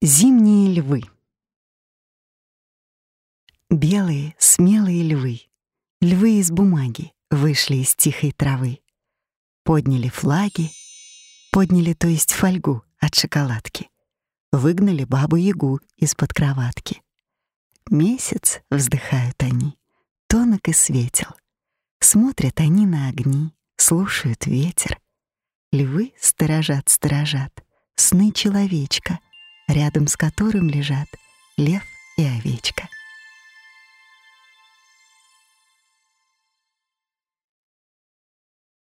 Зимние львы. Белые, смелые львы, львы из бумаги, вышли из тихой травы. Подняли флаги, подняли, то есть фольгу от шоколадки. Выгнали бабу-ягу из-под кроватки. Месяц, вздыхают они, тонок и светел. Смотрят они на огни, слушают ветер. Львы сторожат-сторожат, сны человечка — рядом с которым лежат лев.